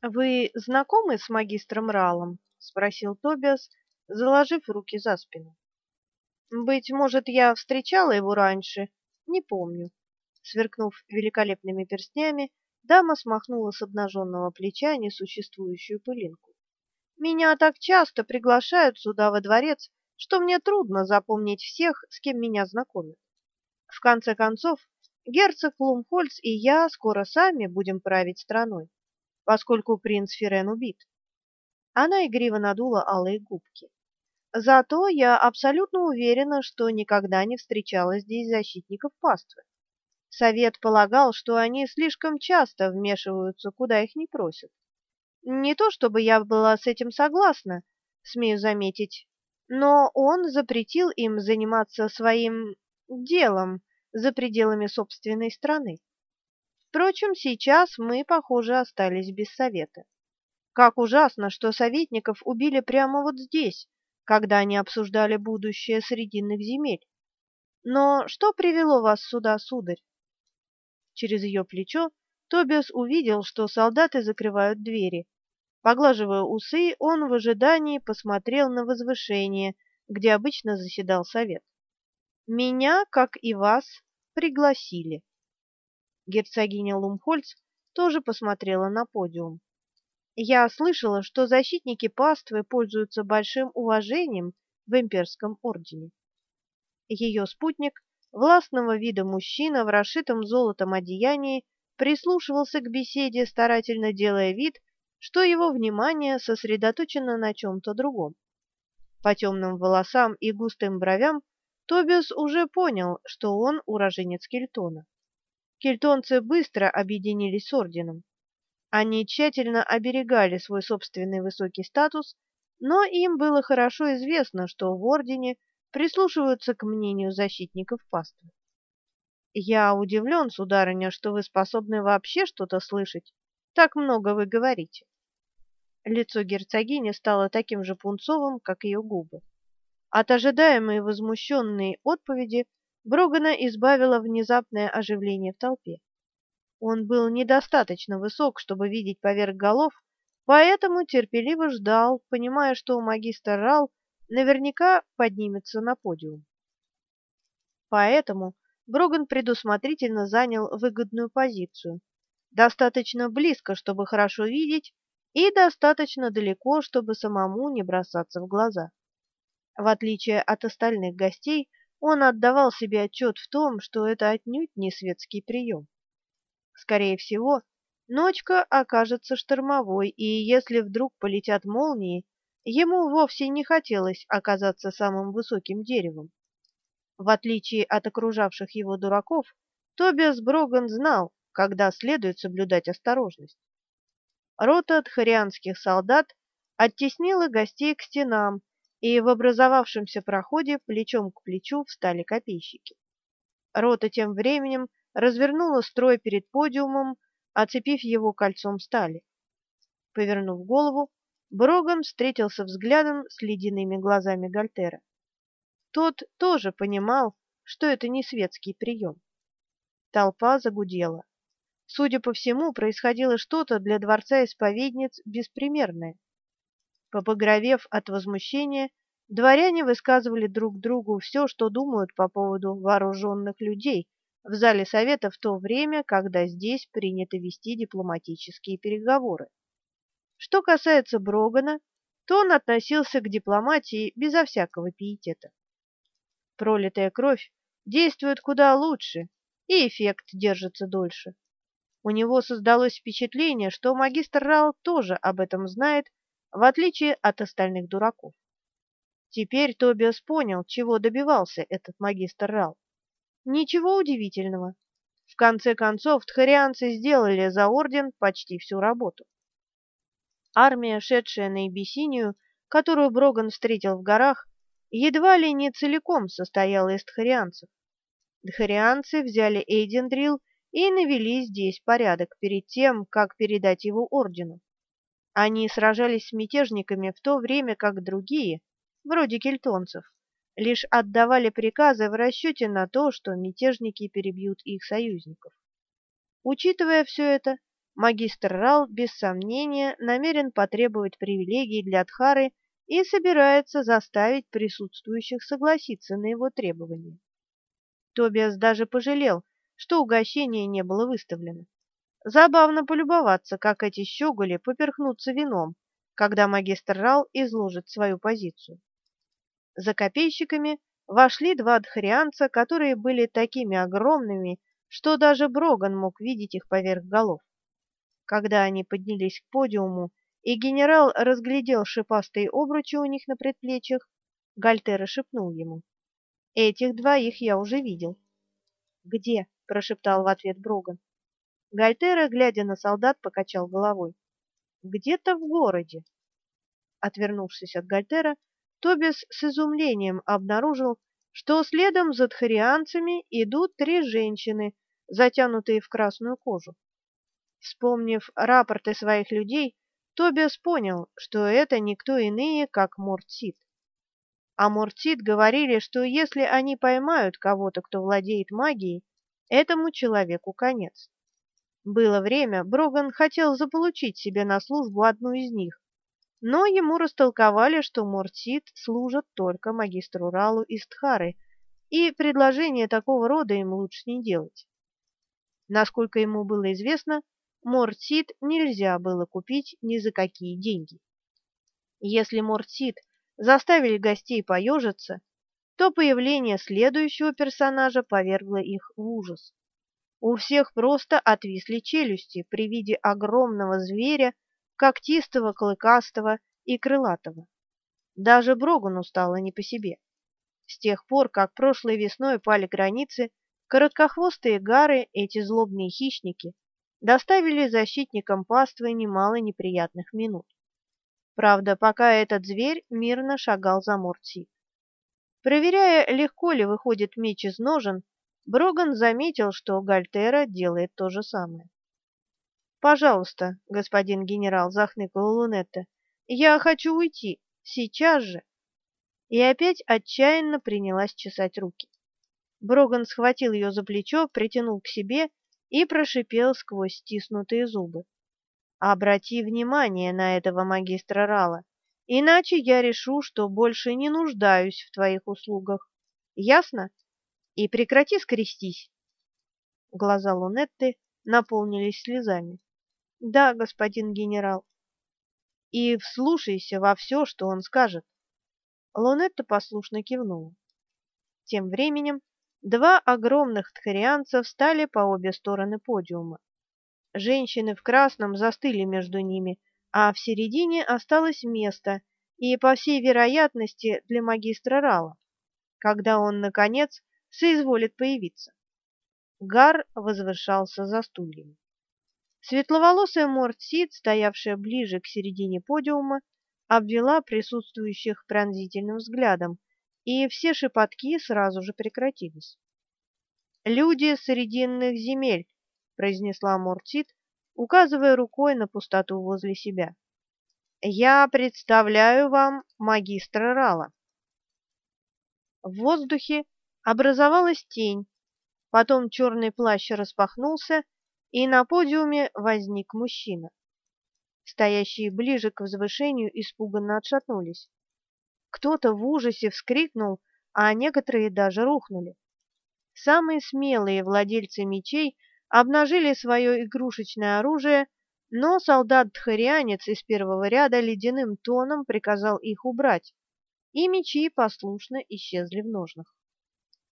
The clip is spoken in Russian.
Вы знакомы с магистром Ралом? спросил Тобиас, заложив руки за спину. Быть может, я встречала его раньше, не помню. Сверкнув великолепными перстнями, дама смахнула с обнаженного плеча несуществующую пылинку. Меня так часто приглашают сюда во дворец, что мне трудно запомнить всех, с кем меня знакомят. В конце концов, герцог Плумхольц и я скоро сами будем править страной, поскольку принц Ферен убит. Она игриво надула алые губки. Зато я абсолютно уверена, что никогда не встречала здесь защитников паствы. Совет полагал, что они слишком часто вмешиваются, куда их не просят. Не то чтобы я была с этим согласна, смею заметить, но он запретил им заниматься своим делом за пределами собственной страны. Впрочем, сейчас мы, похоже, остались без совета. Как ужасно, что советников убили прямо вот здесь, когда они обсуждали будущее срединных земель. Но что привело вас сюда, сударь? Через ее плечо Тобиас увидел, что солдаты закрывают двери. Поглаживая усы, он в ожидании посмотрел на возвышение, где обычно заседал совет. Меня, как и вас, пригласили. Герцогиня Лумхольц тоже посмотрела на подиум. Я слышала, что защитники паствы пользуются большим уважением в имперском ордене. Ее спутник, властного вида мужчина в расшитом золотом одеянии, прислушивался к беседе, старательно делая вид, что его внимание сосредоточено на чем-то другом. По темным волосам и густым бровям Тобиас уже понял, что он уроженец Кельтона. Кельтонцы быстро объединились с орденом. Они тщательно оберегали свой собственный высокий статус, но им было хорошо известно, что в ордене прислушиваются к мнению защитников паствы. Я удивлен, сударыня, что вы способны вообще что-то слышать. Так много вы говорите. Лицо герцогини стало таким же пунцовым, как ее губы. От ожидаемой возмущенной отповеди Брогана избавило внезапное оживление в толпе. Он был недостаточно высок, чтобы видеть поверх голов, поэтому терпеливо ждал, понимая, что магистр Рал наверняка поднимется на подиум. Поэтому Броган предусмотрительно занял выгодную позицию, достаточно близко, чтобы хорошо видеть, и достаточно далеко, чтобы самому не бросаться в глаза. В отличие от остальных гостей, он отдавал себе отчет в том, что это отнюдь не светский прием. Скорее всего, ночка окажется штормовой, и если вдруг полетят молнии, ему вовсе не хотелось оказаться самым высоким деревом. В отличие от окружавших его дураков, Тобиас Броган знал, когда следует соблюдать осторожность. Рота тхарианских солдат оттеснила гостей к стенам, и в образовавшемся проходе плечом к плечу встали копейщики. Рота тем временем развернула строй перед подиумом, оцепив его кольцом стали. Повернув голову, Броган встретился взглядом с ледяными глазами Гальтера. Тот тоже понимал, что это не светский прием. Толпа загудела. Судя по всему, происходило что-то для дворца исповедниц беспримерное. Побагровев от возмущения, дворяне высказывали друг другу все, что думают по поводу вооруженных людей в зале совета в то время, когда здесь принято вести дипломатические переговоры. Что касается Брогана, то он относился к дипломатии безо всякого пиетета. Пролитая кровь действует куда лучше, и эффект держится дольше. У него создалось впечатление, что магистр Рал тоже об этом знает в отличие от остальных дураков. Теперь Тобиас понял, чего добивался этот магистр Рал. Ничего удивительного. В конце концов, тхарианцы сделали за орден почти всю работу. Армия, шедшая на Эбиссинию, которую Броган встретил в горах, едва ли не целиком состояла из тхарианцев. Тхарианцы взяли Эйдендрил и навели здесь порядок перед тем, как передать его ордену. Они сражались с мятежниками в то время как другие, вроде кельтонцев, лишь отдавали приказы в расчете на то, что мятежники перебьют их союзников. Учитывая все это, магистр Рал без сомнения намерен потребовать привилегий для Дхары и собирается заставить присутствующих согласиться на его требования. Тобиас даже пожалел, что угощение не было выставлено. Забавно полюбоваться, как эти щеголи поперхнутся вином, когда магистр Рал изложит свою позицию. За копейщиками вошли два дхарианца, которые были такими огромными, что даже Броган мог видеть их поверх голов. Когда они поднялись к подиуму, и генерал разглядел шипастые обручи у них на предплечьях, Гальтера шепнул ему. «Этих двоих я уже видел». «Где?» — прошептал в ответ Броган. Гальтера, глядя на солдат, покачал головой. «Где-то в городе». Отвернувшись от Гальтера, Тобис с изумлением обнаружил, что следом за тхарианцами идут три женщины, затянутые в красную кожу. Вспомнив рапорты своих людей, Тобиас понял, что это никто иные, как Мортсит. А Мортсит говорили, что если они поймают кого-то, кто владеет магией, этому человеку конец. Было время, Броган хотел заполучить себе на службу одну из них, но ему растолковали, что Мортсит служат только магистру Ралу из Тхары, и предложение такого рода им лучше не делать. Насколько ему было известно, Мортсит нельзя было купить ни за какие деньги. Если Мортсит заставили гостей поежиться, то появление следующего персонажа повергло их в ужас. У всех просто отвисли челюсти при виде огромного зверя, когтистого, клыкастого и крылатого. Даже Брогану стало не по себе. С тех пор, как прошлой весной пали границы, короткохвостые гары, эти злобные хищники, доставили защитникам паствы немало неприятных минут. Правда, пока этот зверь мирно шагал за Мортси. Проверяя, легко ли выходит меч из ножен, Броган заметил, что Гальтера делает то же самое. «Пожалуйста, господин генерал», — захныкала Лунетта, — «я хочу уйти, сейчас же». И опять отчаянно принялась чесать руки. Броган схватил ее за плечо, притянул к себе и прошипел сквозь стиснутые зубы. «Обрати внимание на этого магистра Рала, иначе я решу, что больше не нуждаюсь в твоих услугах. Ясно? И прекрати скрестись!» Глаза Лунетты наполнились слезами. «Да, господин генерал». «И вслушайся во все, что он скажет». Лунетта послушно кивнула. Тем временем Два огромных тхарианца встали по обе стороны подиума. Женщины в красном застыли между ними, а в середине осталось место, и, по всей вероятности, для магистра Рала, когда он, наконец, соизволит появиться. Гар возвышался за стульями. Светловолосая Мортсид, стоявшая ближе к середине подиума, обвела присутствующих пронзительным взглядом, и все шепотки сразу же прекратились. «Люди срединных земель», — произнесла Мортит, указывая рукой на пустоту возле себя. «Я представляю вам магистра Рала». В воздухе образовалась тень, потом черный плащ распахнулся, и на подиуме возник мужчина. Стоящие ближе к возвышению испуганно отшатнулись. Кто-то в ужасе вскрикнул, а некоторые даже рухнули. Самые смелые владельцы мечей обнажили свое игрушечное оружие, но солдат-тхарианец из первого ряда ледяным тоном приказал их убрать, и мечи послушно исчезли в ножнах.